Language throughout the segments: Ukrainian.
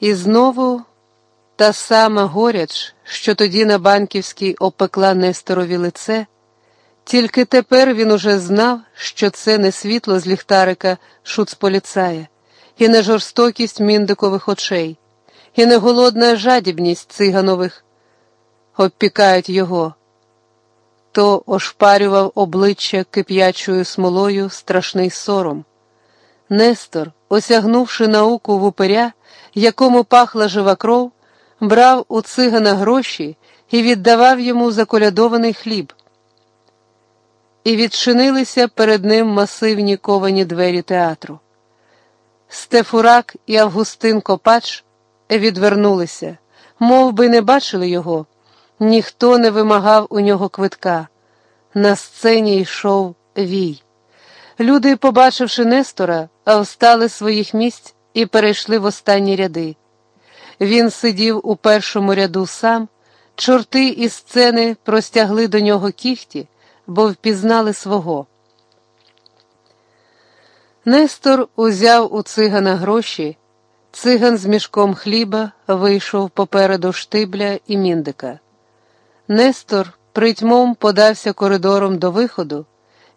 І знову та сама горяч, що тоді на банківській опекла Несторові лице, тільки тепер він уже знав, що це не світло з ліхтарика шуцполіцая, і не жорстокість міндикових очей, і не голодна жадібність циганових. Обпікають його, то ошпарював обличчя кип'ячою смолою страшний сором. Нестор, осягнувши науку в упиря, якому пахла жива кров, брав у цигана гроші і віддавав йому заколядований хліб. І відчинилися перед ним масивні ковані двері театру. Стефурак і Августин Копач відвернулися, мов би не бачили його, ніхто не вимагав у нього квитка. На сцені йшов вій. Люди, побачивши Нестора, встали з своїх місць і перейшли в останні ряди. Він сидів у першому ряду сам, чорти із сцени простягли до нього кіхті, бо впізнали свого. Нестор узяв у цигана гроші, циган з мішком хліба вийшов попереду штибля і міндика. Нестор притьмом подався коридором до виходу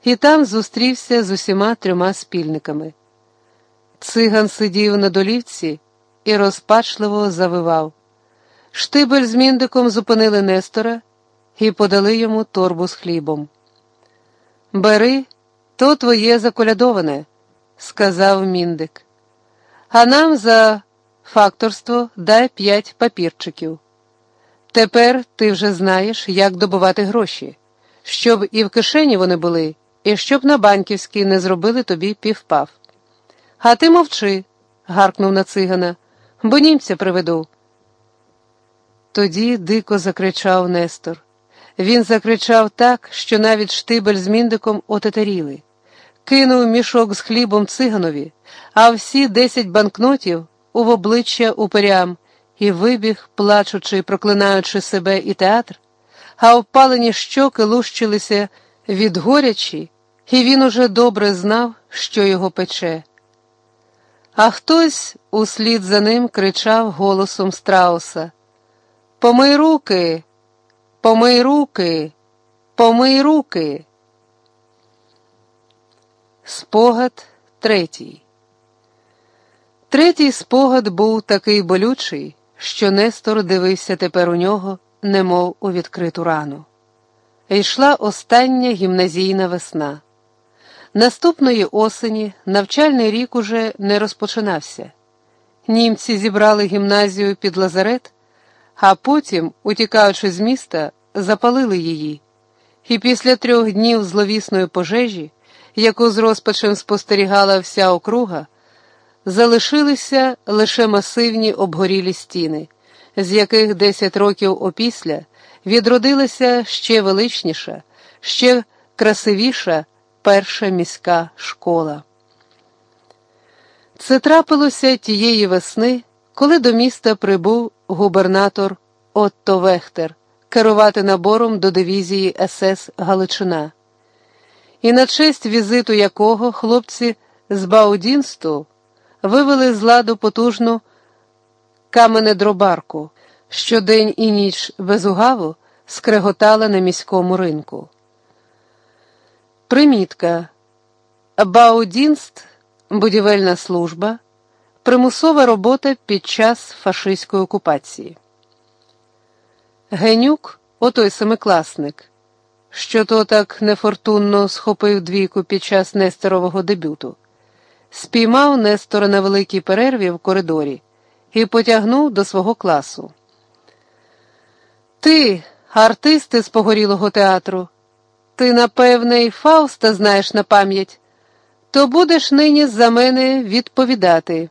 і там зустрівся з усіма трьома спільниками. Циган сидів на долівці і розпачливо завивав. Штибель з міндиком зупинили Нестора і подали йому торбу з хлібом. Бери, то твоє заколядоване, сказав міндик. А нам за факторство дай п'ять папірчиків. Тепер ти вже знаєш, як добувати гроші, щоб і в кишені вони були, і щоб на банківській не зробили тобі півпав. А ти мовчи, гаркнув на цигана, бо німця приведу. Тоді дико закричав Нестор. Він закричав так, що навіть штибель з міндиком отетеріли. Кинув мішок з хлібом циганові, а всі десять банкнотів у обличчя уперям і вибіг, плачучи, проклинаючи себе і театр, а обпалені щоки лущилися від горячі, і він уже добре знав, що його пече. А хтось услід за ним кричав голосом страуса Помий руки, помий руки, помий руки. Спогад третій. Третій спогад був такий болючий, що Нестор дивився тепер у нього, немов у відкриту рану. Йшла остання гімназійна весна. Наступної осені навчальний рік уже не розпочинався. Німці зібрали гімназію під лазарет, а потім, утікаючи з міста, запалили її. І після трьох днів зловісної пожежі, яку з розпачем спостерігала вся округа, залишилися лише масивні обгорілі стіни, з яких десять років опісля відродилася ще величніша, ще красивіша перша міська школа. Це трапилося тієї весни, коли до міста прибув губернатор Отто Вехтер керувати набором до дивізії СС Галичина. І на честь візиту якого хлопці з Баудінсту вивели з ладу потужну каменедробарку, що день і ніч без угаву скреготала на міському ринку. Примітка Баудінст, будівельна служба, примусова робота під час фашистської окупації. Генюк, отой семикласник, що то так нефортунно схопив двійку під час Нестерового дебюту, спіймав Нестора на великій перерві в коридорі і потягнув до свого класу. Ти, артисти з погорілого театру. Ти, напевне, і Фауста знаєш на пам'ять, то будеш нині за мене відповідати.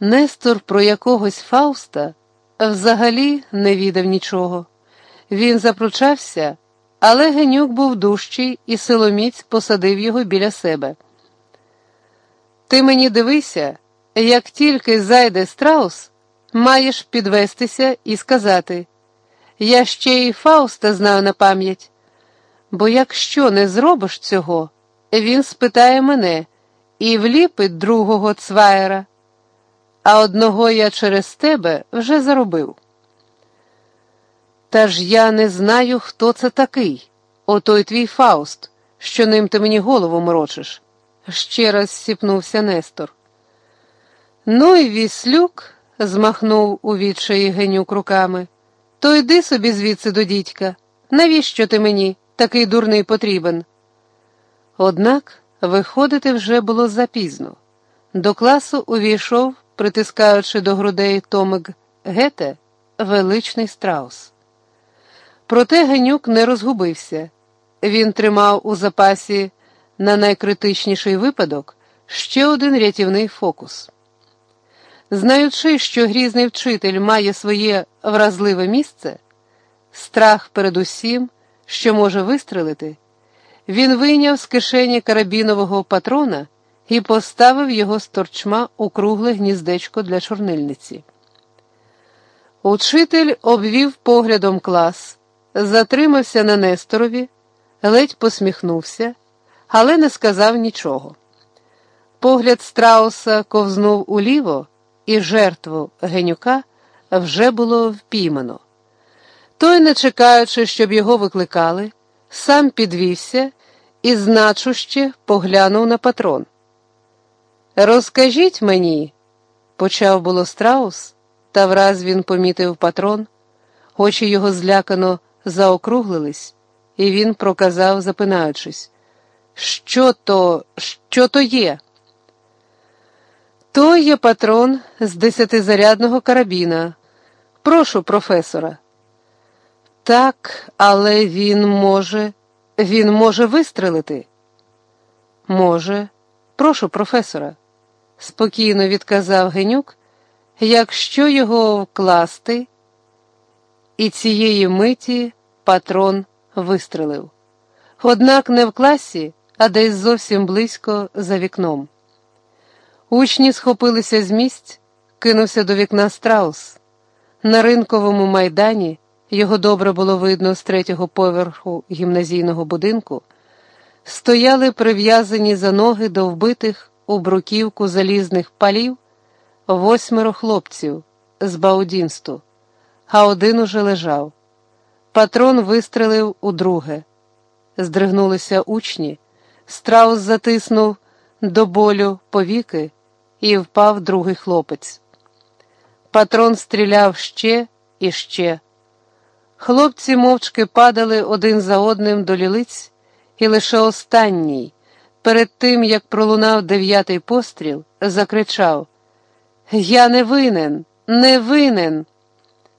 Нестор про якогось Фауста взагалі не відав нічого. Він запручався, але генюк був дужчий, і силоміць посадив його біля себе. Ти мені дивися, як тільки зайде страус, маєш підвестися і сказати Я ще і Фауста знаю на пам'ять. Бо якщо не зробиш цього, він спитає мене і вліпить другого цваєра. а одного я через тебе вже заробив. Та ж я не знаю, хто це такий, отой твій Фауст, що ним ти мені голову морочиш, ще раз сіпнувся Нестор. Ну і віслюк, змахнув у відчаї генюк руками, то йди собі звідси до дідька. Навіщо ти мені такий дурний потрібен? Однак виходити вже було запізно. До класу увійшов, притискаючи до грудей Томик Гете, величний страус. Проте Генюк не розгубився. Він тримав у запасі на найкритичніший випадок ще один рятівний фокус. Знаючи, що грізний вчитель має своє вразливе місце, страх перед усім, що може вистрелити, він вийняв з кишені карабінового патрона і поставив його з торчма у кругле гніздечко для чорнильниці. Учитель обвів поглядом клас, затримався на Несторові, ледь посміхнувся, але не сказав нічого. Погляд страуса ковзнув уліво, і жертву генюка вже було впіймано. Той, не чекаючи, щоб його викликали, сам підвівся і значуще поглянув на патрон. Розкажіть мені, почав було страус, та враз він помітив патрон, очі його злякано заокруглились, і він проказав, запинаючись, що то, що то є? То є патрон з десятизарядного карабіна. Прошу, професора. Так, але він може, він може вистрелити. Може, прошу, професора, спокійно відказав Генюк, якщо його вкласти, і цієї миті патрон вистрелив. Однак не в класі, а десь зовсім близько за вікном. Учні схопилися з місць, кинувся до вікна страус. На ринковому майдані його добре було видно з третього поверху гімназійного будинку, стояли прив'язані за ноги до вбитих у бруківку залізних палів восьмеро хлопців з Баудінсту, а один уже лежав. Патрон вистрелив удруге. Здригнулися учні, страус затиснув до болю повіки і впав другий хлопець. Патрон стріляв ще і ще. Хлопці мовчки падали один за одним до лілиць, і лише останній, перед тим як пролунав дев'ятий постріл, закричав: Я не винен, не винен.